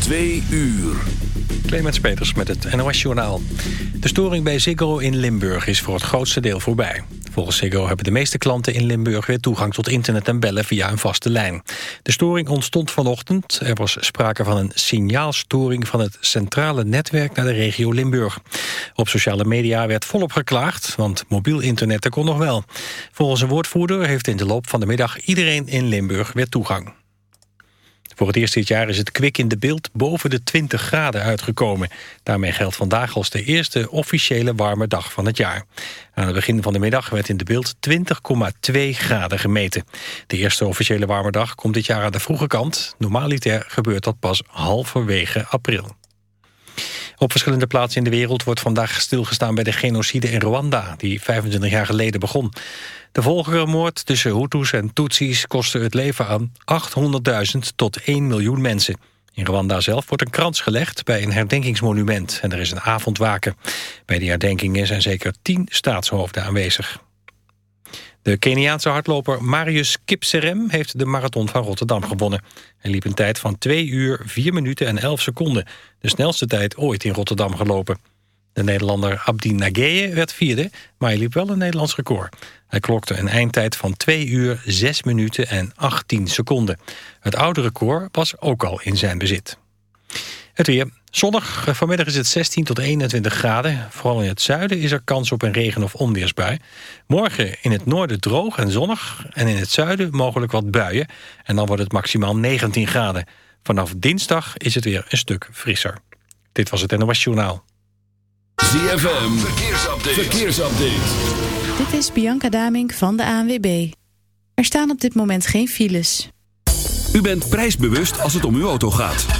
Twee uur. Clemens Peters met het NOS-journaal. De storing bij Ziggo in Limburg is voor het grootste deel voorbij. Volgens Ziggo hebben de meeste klanten in Limburg weer toegang tot internet en bellen via een vaste lijn. De storing ontstond vanochtend. Er was sprake van een signaalstoring van het centrale netwerk naar de regio Limburg. Op sociale media werd volop geklaagd, want mobiel internet kon nog wel. Volgens een woordvoerder heeft in de loop van de middag iedereen in Limburg weer toegang. Voor het eerst dit jaar is het kwik in de beeld boven de 20 graden uitgekomen. Daarmee geldt vandaag als de eerste officiële warme dag van het jaar. Aan het begin van de middag werd in de beeld 20,2 graden gemeten. De eerste officiële warme dag komt dit jaar aan de vroege kant. Normaliter gebeurt dat pas halverwege april. Op verschillende plaatsen in de wereld wordt vandaag stilgestaan bij de genocide in Rwanda, die 25 jaar geleden begon. De volgerenmoord tussen Hutus en Tutsis kostte het leven aan 800.000 tot 1 miljoen mensen. In Rwanda zelf wordt een krans gelegd bij een herdenkingsmonument en er is een avondwaken. Bij die herdenkingen zijn zeker 10 staatshoofden aanwezig. De Keniaanse hardloper Marius Kipserem heeft de marathon van Rotterdam gewonnen. Hij liep een tijd van 2 uur, 4 minuten en 11 seconden. De snelste tijd ooit in Rotterdam gelopen. De Nederlander Abdi Nageye werd vierde, maar hij liep wel een Nederlands record. Hij klokte een eindtijd van 2 uur, 6 minuten en 18 seconden. Het oude record was ook al in zijn bezit. Het weer. Zonnig. Vanmiddag is het 16 tot 21 graden. Vooral in het zuiden is er kans op een regen- of onweersbui. Morgen in het noorden droog en zonnig. En in het zuiden mogelijk wat buien. En dan wordt het maximaal 19 graden. Vanaf dinsdag is het weer een stuk frisser. Dit was het NOS Journaal. ZFM. Verkeersupdate. Verkeersupdate. Dit is Bianca Damink van de ANWB. Er staan op dit moment geen files. U bent prijsbewust als het om uw auto gaat.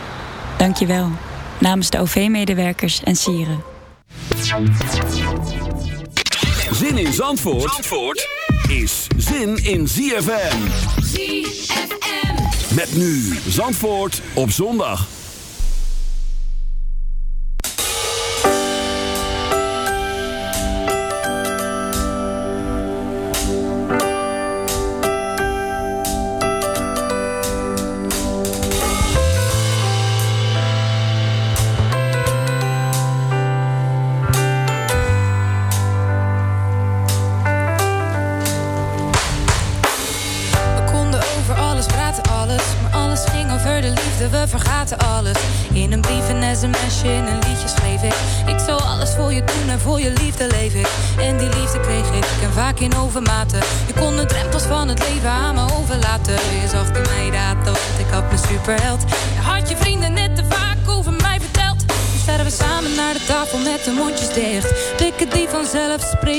Dank je wel. Namens de OV-medewerkers en sieren. Zin in Zandvoort, Zandvoort is zin in ZFM. ZFM. Met nu Zandvoort op zondag.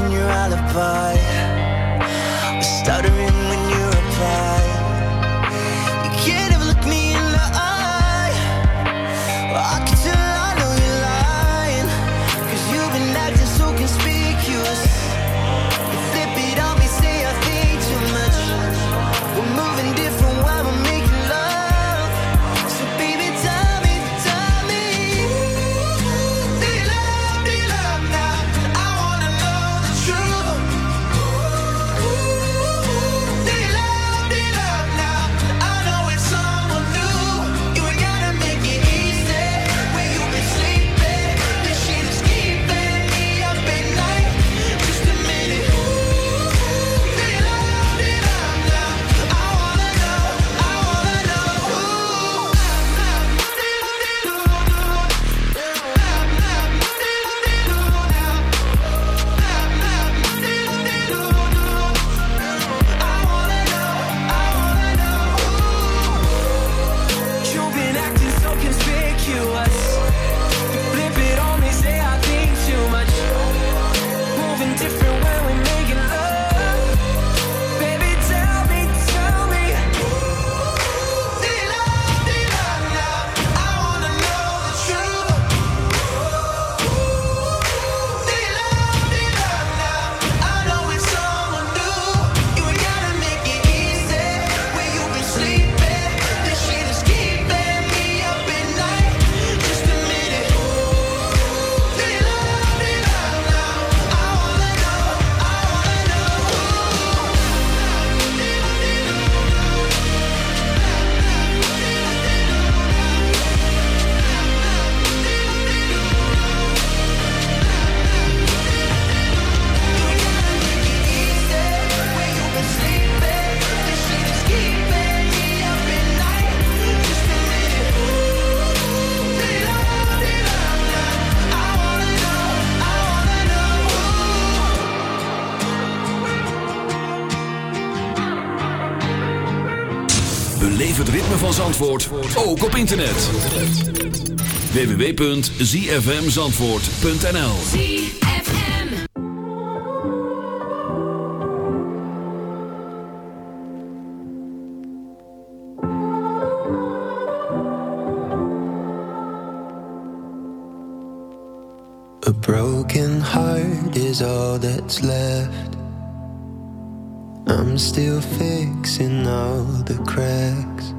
pushing your alibi. Stuttering when you reply. Zandvoort ook op internet. www.zfmzandvoort.nl A broken heart is all that's left. I'm still fixing all the cracks.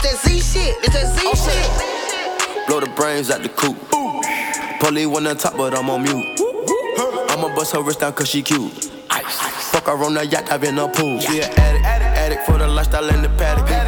It's that Z shit, it's that Z oh, shit. Blow the brains out the coop. Polly one on top, but I'm on mute. I'ma bust her wrist down cause she cute. Fuck her on the yacht, I've been a pool. She an addict, addict for the lifestyle and the paddock.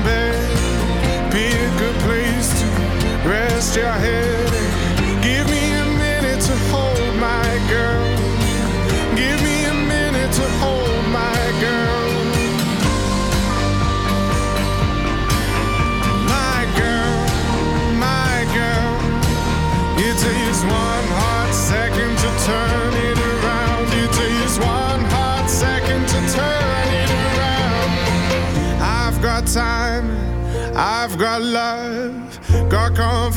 stay gente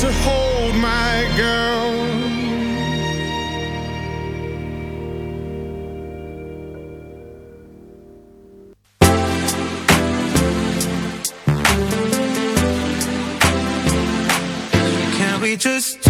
To hold my girl. Can we just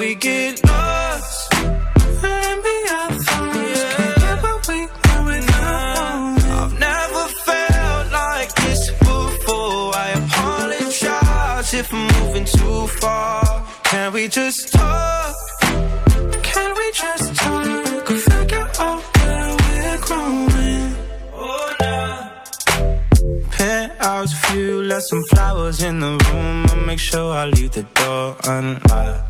We get lost. Let me our thoughts. Can't get what we without I've never felt like this before. I apologize if I'm moving too far. Can we just talk? Can we just talk? Figure out where we're growing. Oh, nah. Penthouse view, left some flowers in the room. I'll make sure I leave the door unlocked.